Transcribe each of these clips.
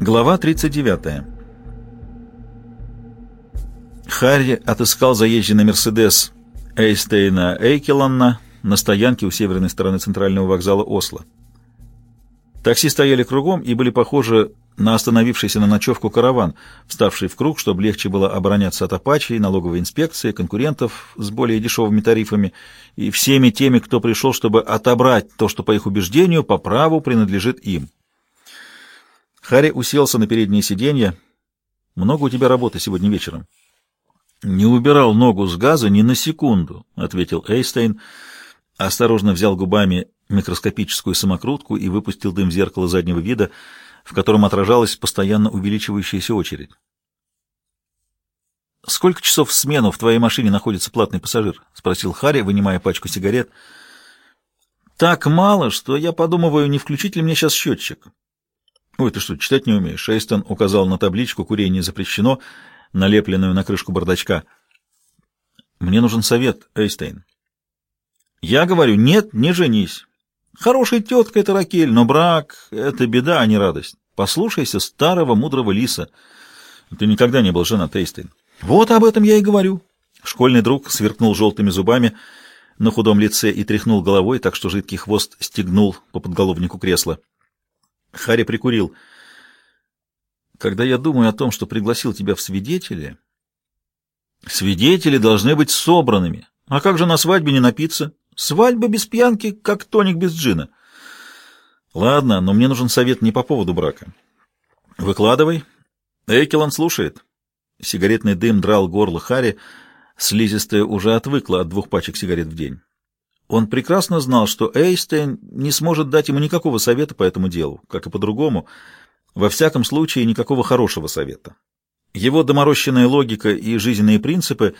Глава 39. Харри отыскал заезженный «Мерседес» Эйстейна Эйкеланна на стоянке у северной стороны центрального вокзала Осло. Такси стояли кругом и были похожи на остановившийся на ночевку караван, вставший в круг, чтобы легче было обороняться от апачей, налоговой инспекции, конкурентов с более дешевыми тарифами и всеми теми, кто пришел, чтобы отобрать то, что, по их убеждению, по праву принадлежит им. Харри уселся на переднее сиденье. «Много у тебя работы сегодня вечером?» «Не убирал ногу с газа ни на секунду», — ответил Эйстейн. Осторожно взял губами микроскопическую самокрутку и выпустил дым в зеркало заднего вида, в котором отражалась постоянно увеличивающаяся очередь. «Сколько часов в смену в твоей машине находится платный пассажир?» — спросил Харри, вынимая пачку сигарет. «Так мало, что я подумываю, не включить ли мне сейчас счетчик». «Ой, ты что, читать не умеешь?» Эйстон указал на табличку «Курение запрещено», налепленную на крышку бардачка. «Мне нужен совет, Эйстейн». «Я говорю, нет, не женись. Хорошая тетка это Ракель, но брак — это беда, а не радость. Послушайся старого мудрого лиса. Ты никогда не был женат, Эйстейн». «Вот об этом я и говорю». Школьный друг сверкнул желтыми зубами на худом лице и тряхнул головой, так что жидкий хвост стегнул по подголовнику кресла. Харри прикурил. Когда я думаю о том, что пригласил тебя в свидетели... Свидетели должны быть собранными. А как же на свадьбе не напиться? Свадьба без пьянки, как тоник без джина. Ладно, но мне нужен совет не по поводу брака. Выкладывай. Экелан слушает. Сигаретный дым драл горло Харри. Слизистая уже отвыкла от двух пачек сигарет в день. Он прекрасно знал, что Эйстейн не сможет дать ему никакого совета по этому делу, как и по-другому, во всяком случае никакого хорошего совета. Его доморощенная логика и жизненные принципы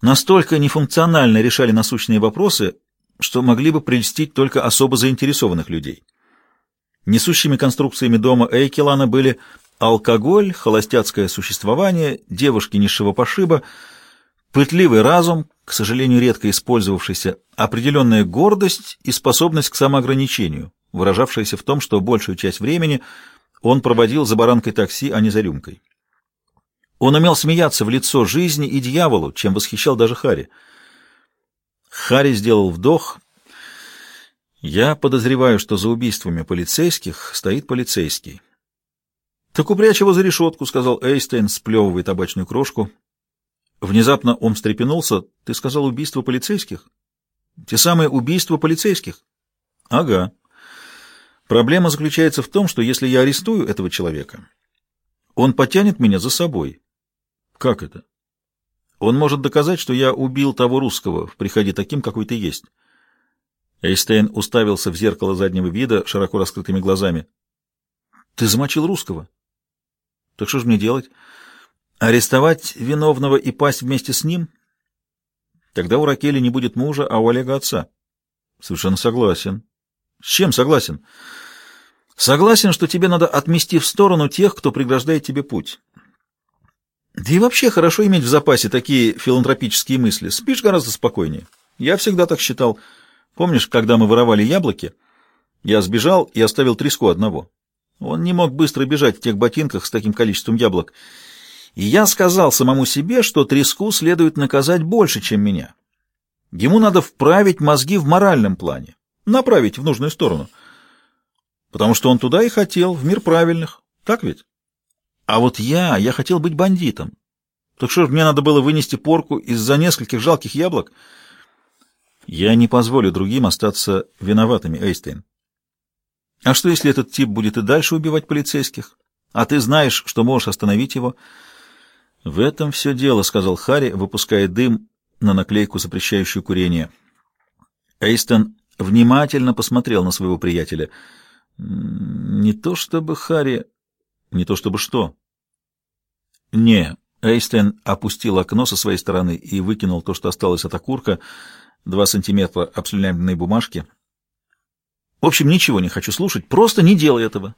настолько нефункционально решали насущные вопросы, что могли бы прельстить только особо заинтересованных людей. Несущими конструкциями дома Эйкелана были алкоголь, холостяцкое существование, девушки низшего пошиба, пытливый разум, к сожалению, редко использовавшаяся, определенная гордость и способность к самоограничению, выражавшаяся в том, что большую часть времени он проводил за баранкой такси, а не за рюмкой. Он умел смеяться в лицо жизни и дьяволу, чем восхищал даже Хари. Хари сделал вдох. «Я подозреваю, что за убийствами полицейских стоит полицейский». «Так упрячь его за решетку», — сказал Эйстейн, сплевывая табачную крошку. Внезапно он встрепенулся. — Ты сказал убийство полицейских? — Те самые убийства полицейских? — Ага. Проблема заключается в том, что если я арестую этого человека, он потянет меня за собой. — Как это? Он может доказать, что я убил того русского, в приходе таким, какой ты есть. Эйстейн уставился в зеркало заднего вида широко раскрытыми глазами. — Ты замочил русского? — Так что же мне делать? — Арестовать виновного и пасть вместе с ним? Тогда у Ракели не будет мужа, а у Олега отца. Совершенно согласен. С чем согласен? Согласен, что тебе надо отмести в сторону тех, кто преграждает тебе путь. Да и вообще хорошо иметь в запасе такие филантропические мысли. Спишь гораздо спокойнее. Я всегда так считал. Помнишь, когда мы воровали яблоки, я сбежал и оставил треску одного. Он не мог быстро бежать в тех ботинках с таким количеством яблок. И я сказал самому себе, что треску следует наказать больше, чем меня. Ему надо вправить мозги в моральном плане, направить в нужную сторону. Потому что он туда и хотел, в мир правильных. Так ведь? А вот я, я хотел быть бандитом. Так что ж, мне надо было вынести порку из-за нескольких жалких яблок? Я не позволю другим остаться виноватыми, Эйстейн. А что, если этот тип будет и дальше убивать полицейских? А ты знаешь, что можешь остановить его? «В этом все дело», — сказал Харри, выпуская дым на наклейку, запрещающую курение. Эйстон внимательно посмотрел на своего приятеля. «Не то чтобы Харри... Не то чтобы что?» «Не». Эйстен опустил окно со своей стороны и выкинул то, что осталось от окурка, два сантиметра обслюнявленной бумажки. «В общем, ничего не хочу слушать, просто не делай этого».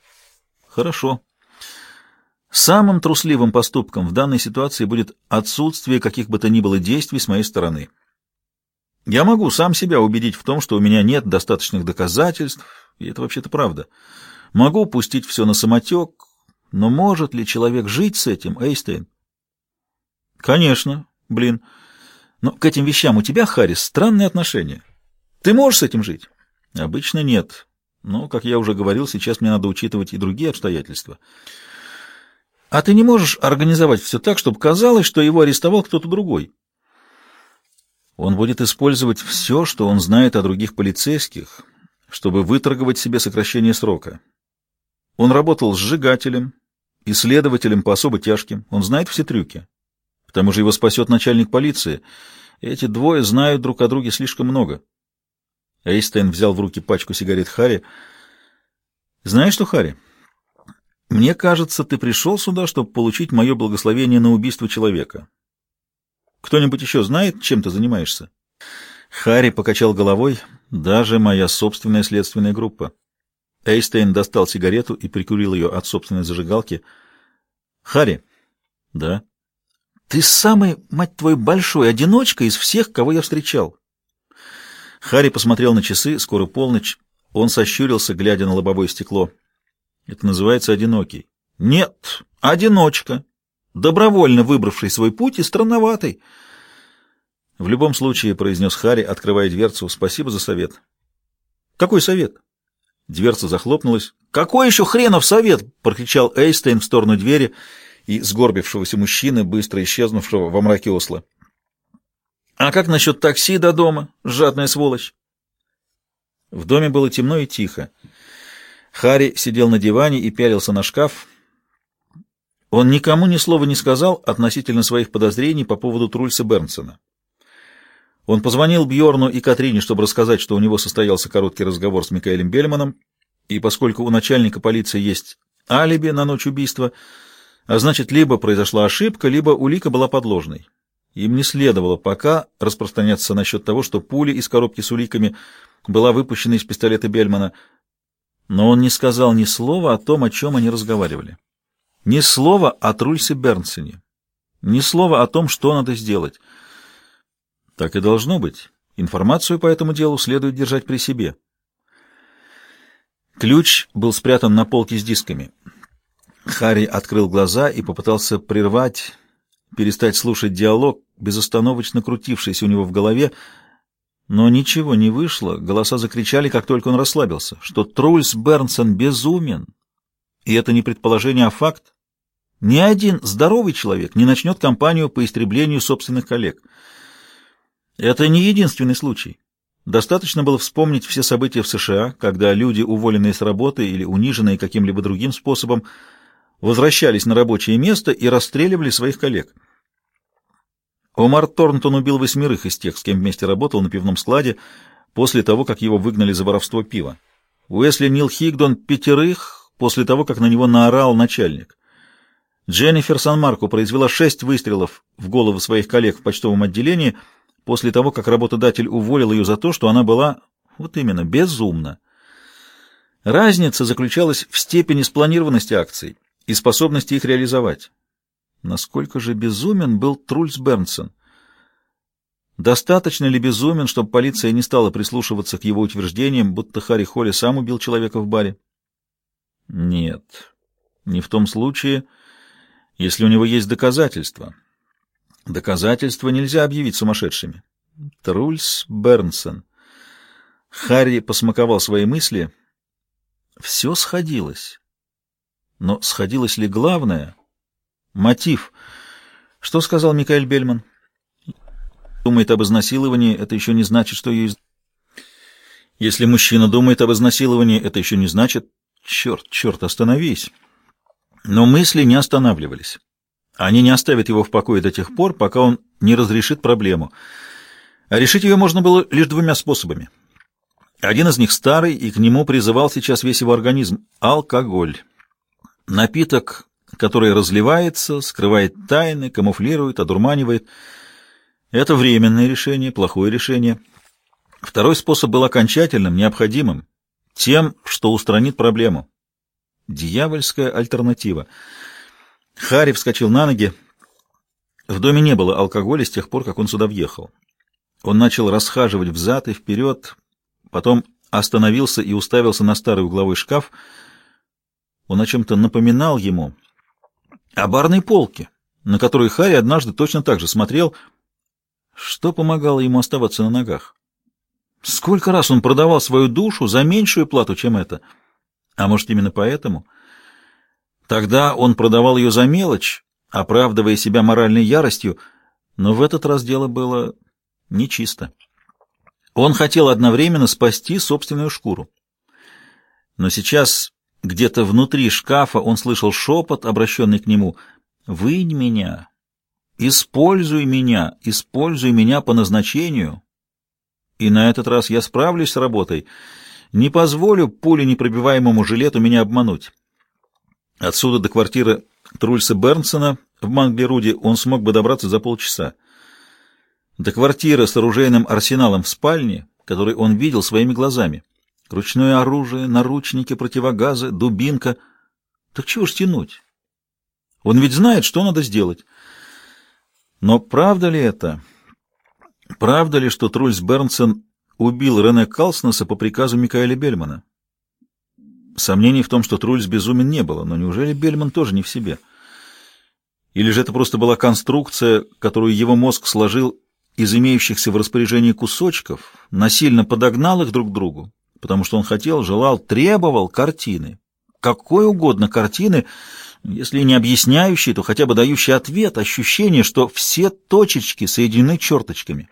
«Хорошо». Самым трусливым поступком в данной ситуации будет отсутствие каких бы то ни было действий с моей стороны. Я могу сам себя убедить в том, что у меня нет достаточных доказательств, и это вообще-то правда. Могу пустить все на самотек, Но может ли человек жить с этим, Эйстейн? Конечно, блин. Но к этим вещам у тебя, Харрис, странные отношения. Ты можешь с этим жить? Обычно нет. Но, как я уже говорил, сейчас мне надо учитывать и другие обстоятельства. А ты не можешь организовать все так, чтобы казалось, что его арестовал кто-то другой? Он будет использовать все, что он знает о других полицейских, чтобы выторговать себе сокращение срока. Он работал сжигателем, исследователем по особо тяжким. Он знает все трюки. К тому же его спасет начальник полиции. Эти двое знают друг о друге слишком много. Эйстейн взял в руки пачку сигарет Харри. «Знаешь что, Харри, мне кажется, ты пришел сюда, чтобы получить мое благословение на убийство человека. Кто-нибудь еще знает, чем ты занимаешься?» Харри покачал головой. «Даже моя собственная следственная группа». Эйстейн достал сигарету и прикурил ее от собственной зажигалки. «Харри?» «Да». «Ты самый, мать твою, большой одиночка из всех, кого я встречал». Харри посмотрел на часы, скоро полночь. Он сощурился, глядя на лобовое стекло. «Это называется одинокий». «Нет, одиночка. Добровольно выбравший свой путь и странноватый». «В любом случае», — произнес Харри, открывая дверцу, — «спасибо за совет». «Какой совет?» Дверца захлопнулась. «Какой еще хренов совет?» — прокричал Эйстейн в сторону двери и сгорбившегося мужчины, быстро исчезнувшего во мраке Осла. «А как насчет такси до дома, жадная сволочь?» В доме было темно и тихо. Харри сидел на диване и пялился на шкаф. Он никому ни слова не сказал относительно своих подозрений по поводу Трульса Бернсона. Он позвонил Бьорну и Катрине, чтобы рассказать, что у него состоялся короткий разговор с Микаэлем Бельманом, и поскольку у начальника полиции есть алиби на ночь убийства, а значит, либо произошла ошибка, либо улика была подложной. Им не следовало пока распространяться насчет того, что пуля из коробки с уликами была выпущена из пистолета Бельмана, но он не сказал ни слова о том, о чем они разговаривали. Ни слова о Трульсе Бернсене, ни слова о том, что надо сделать — так и должно быть. Информацию по этому делу следует держать при себе. Ключ был спрятан на полке с дисками. Харри открыл глаза и попытался прервать, перестать слушать диалог, безостановочно крутившийся у него в голове, но ничего не вышло. Голоса закричали, как только он расслабился, что Трульс Бернсон безумен. И это не предположение, а факт. Ни один здоровый человек не начнет кампанию по истреблению собственных коллег — это не единственный случай. Достаточно было вспомнить все события в США, когда люди, уволенные с работы или униженные каким-либо другим способом, возвращались на рабочее место и расстреливали своих коллег. Омар Торнтон убил восьмерых из тех, с кем вместе работал на пивном складе, после того, как его выгнали за воровство пива. Уэсли Нил Хигдон пятерых после того, как на него наорал начальник. Дженнифер Сан-Марко произвела шесть выстрелов в голову своих коллег в почтовом отделении – после того, как работодатель уволил ее за то, что она была, вот именно, безумна. Разница заключалась в степени спланированности акций и способности их реализовать. Насколько же безумен был Трульс Бернсон? Достаточно ли безумен, чтобы полиция не стала прислушиваться к его утверждениям, будто Харри Холли сам убил человека в баре? Нет, не в том случае, если у него есть доказательства. Доказательства нельзя объявить сумасшедшими. Трульс Бернсон. Харри посмаковал свои мысли. Все сходилось. Но сходилось ли главное? Мотив. Что сказал Микаэль Бельман? Думает об изнасиловании, это еще не значит, что ее... Если мужчина думает об изнасиловании, это еще не значит... Черт, черт, остановись. Но мысли не останавливались. Они не оставят его в покое до тех пор, пока он не разрешит проблему. А решить ее можно было лишь двумя способами. Один из них старый, и к нему призывал сейчас весь его организм — алкоголь. Напиток, который разливается, скрывает тайны, камуфлирует, одурманивает. Это временное решение, плохое решение. Второй способ был окончательным, необходимым, тем, что устранит проблему. Дьявольская альтернатива — Харри вскочил на ноги. В доме не было алкоголя с тех пор, как он сюда въехал. Он начал расхаживать взад и вперед, потом остановился и уставился на старый угловой шкаф. Он о чем-то напоминал ему. О барной полке, на которой Харри однажды точно так же смотрел. Что помогало ему оставаться на ногах? Сколько раз он продавал свою душу за меньшую плату, чем это? А может, именно поэтому? Тогда он продавал ее за мелочь, оправдывая себя моральной яростью, но в этот раз дело было нечисто. Он хотел одновременно спасти собственную шкуру. Но сейчас где-то внутри шкафа он слышал шепот, обращенный к нему. «Вынь меня! Используй меня! Используй меня по назначению!» И на этот раз я справлюсь с работой. Не позволю пуленепробиваемому жилету меня обмануть. Отсюда до квартиры Трульса Бернсона в Манглеруде он смог бы добраться за полчаса. До квартиры с оружейным арсеналом в спальне, который он видел своими глазами. Ручное оружие, наручники, противогазы, дубинка. Так чего ж тянуть? Он ведь знает, что надо сделать. Но правда ли это? Правда ли, что Трульс Бернсон убил Рене Калснеса по приказу Микаэля Бельмана? Сомнений в том, что Трульс безумен, не было, но неужели Бельман тоже не в себе? Или же это просто была конструкция, которую его мозг сложил из имеющихся в распоряжении кусочков, насильно подогнал их друг к другу, потому что он хотел, желал, требовал картины. Какой угодно картины, если не объясняющей, то хотя бы дающей ответ, ощущение, что все точечки соединены черточками.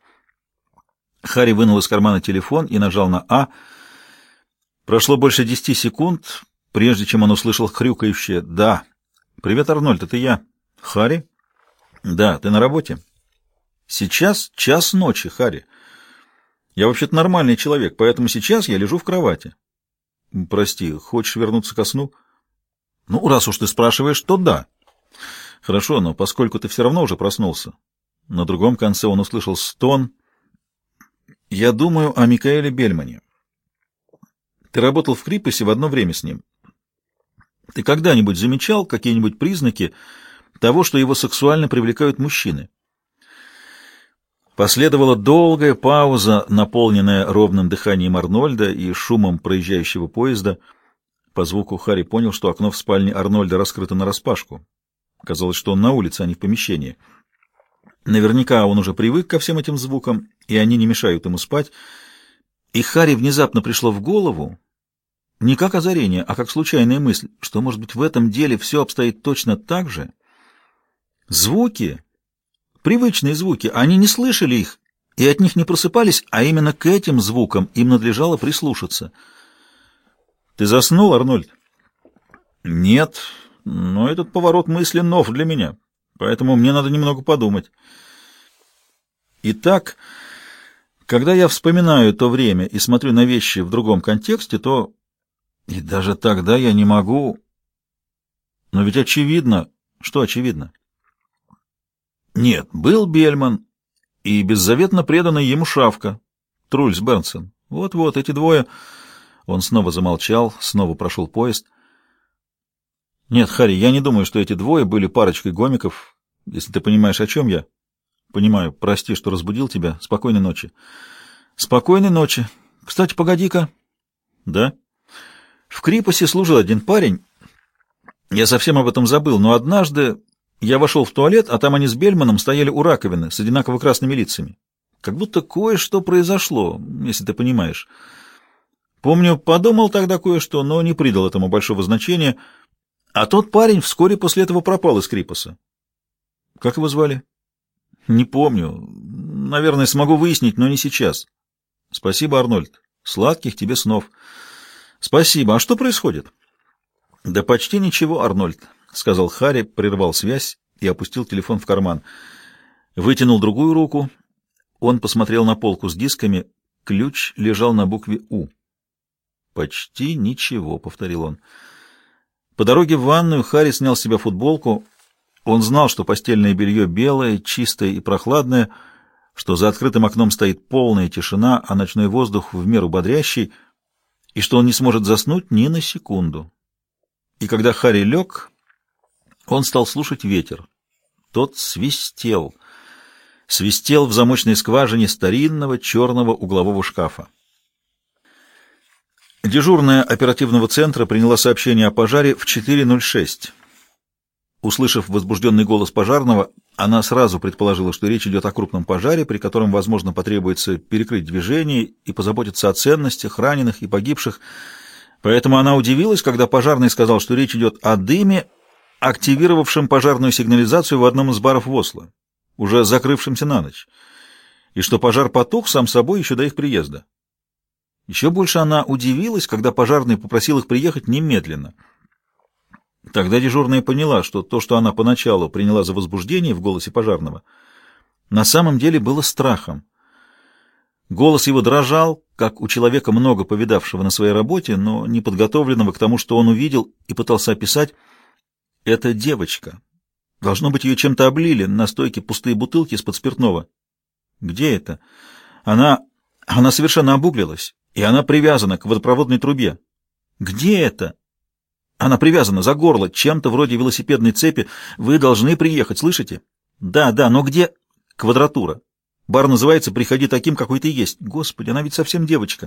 Харри вынул из кармана телефон и нажал на «А». Прошло больше десяти секунд, прежде чем он услышал хрюкающее «Да». «Привет, Арнольд, это я». «Харри?» «Да, ты на работе?» «Сейчас час ночи, Харри. Я вообще-то нормальный человек, поэтому сейчас я лежу в кровати». «Прости, хочешь вернуться ко сну?» «Ну, раз уж ты спрашиваешь, то да». «Хорошо, но поскольку ты все равно уже проснулся». На другом конце он услышал стон я думаю о Микаэле Бельмане. Ты работал в Крипосе в одно время с ним. Ты когда-нибудь замечал какие-нибудь признаки того, что его сексуально привлекают мужчины? Последовала долгая пауза, наполненная ровным дыханием Арнольда и шумом проезжающего поезда. По звуку Харри понял, что окно в спальне Арнольда раскрыто нараспашку. Казалось, что он на улице, а не в помещении. Наверняка он уже привык ко всем этим звукам, и они не мешают ему спать. И Харри внезапно пришло в голову, не как озарение, а как случайная мысль, что, может быть, в этом деле все обстоит точно так же. Звуки, привычные звуки, они не слышали их и от них не просыпались, а именно к этим звукам им надлежало прислушаться. «Ты заснул, Арнольд?» «Нет, но этот поворот мысли нов для меня, поэтому мне надо немного подумать». Итак, когда я вспоминаю то время и смотрю на вещи в другом контексте, то... И даже тогда я не могу... Но ведь очевидно... Что очевидно? Нет, был Бельман и беззаветно преданный ему Шавка, Трульс Бернсон. Вот-вот, эти двое... Он снова замолчал, снова прошел поезд. Нет, Харри, я не думаю, что эти двое были парочкой гомиков, если ты понимаешь, о чем я. Понимаю. Прости, что разбудил тебя. Спокойной ночи. Спокойной ночи. Кстати, погоди-ка. Да? В Крипосе служил один парень. Я совсем об этом забыл, но однажды я вошел в туалет, а там они с Бельманом стояли у раковины с одинаково красными лицами. Как будто кое-что произошло, если ты понимаешь. Помню, подумал тогда кое-что, но не придал этому большого значения. А тот парень вскоре после этого пропал из Крипоса. Как его звали? Не помню. Наверное, смогу выяснить, но не сейчас. Спасибо, Арнольд. Сладких тебе снов. Спасибо. А что происходит? Да почти ничего, Арнольд, сказал Харри, прервал связь и опустил телефон в карман. Вытянул другую руку. Он посмотрел на полку с дисками. Ключ лежал на букве «У». «Почти ничего», — повторил он. По дороге в ванную Харри снял с себя футболку, он знал, что постельное белье белое, чистое и прохладное, что за открытым окном стоит полная тишина, а ночной воздух в меру бодрящий, и что он не сможет заснуть ни на секунду. И когда Харри лег, он стал слушать ветер. Тот свистел, свистел в замочной скважине старинного черного углового шкафа. Дежурная оперативного центра приняла сообщение о пожаре в 4.06. Услышав возбужденный голос пожарного, она сразу предположила, что речь идет о крупном пожаре, при котором, возможно, потребуется перекрыть движение и позаботиться о ценностях, раненых и погибших. Поэтому она удивилась, когда пожарный сказал, что речь идет о дыме, активировавшем пожарную сигнализацию в одном из баров в Осло, уже закрывшемся на ночь, и что пожар потух сам собой еще до их приезда. Еще больше она удивилась, когда пожарный попросил их приехать немедленно. Тогда дежурная поняла, что то, что она поначалу приняла за возбуждение в голосе пожарного, на самом деле было страхом. Голос его дрожал, как у человека, много повидавшего на своей работе, но не подготовленного к тому, что он увидел и пытался описать. «Это девочка. Должно быть, ее чем-то облили, на стойке пустые бутылки из-под спиртного». «Где это?» «Она... она совершенно обуглилась. И она привязана к водопроводной трубе. Где это? Она привязана за горло, чем-то вроде велосипедной цепи. Вы должны приехать, слышите? Да, да, но где? Квадратура. Бар называется «Приходи таким, какой ты есть». Господи, она ведь совсем девочка.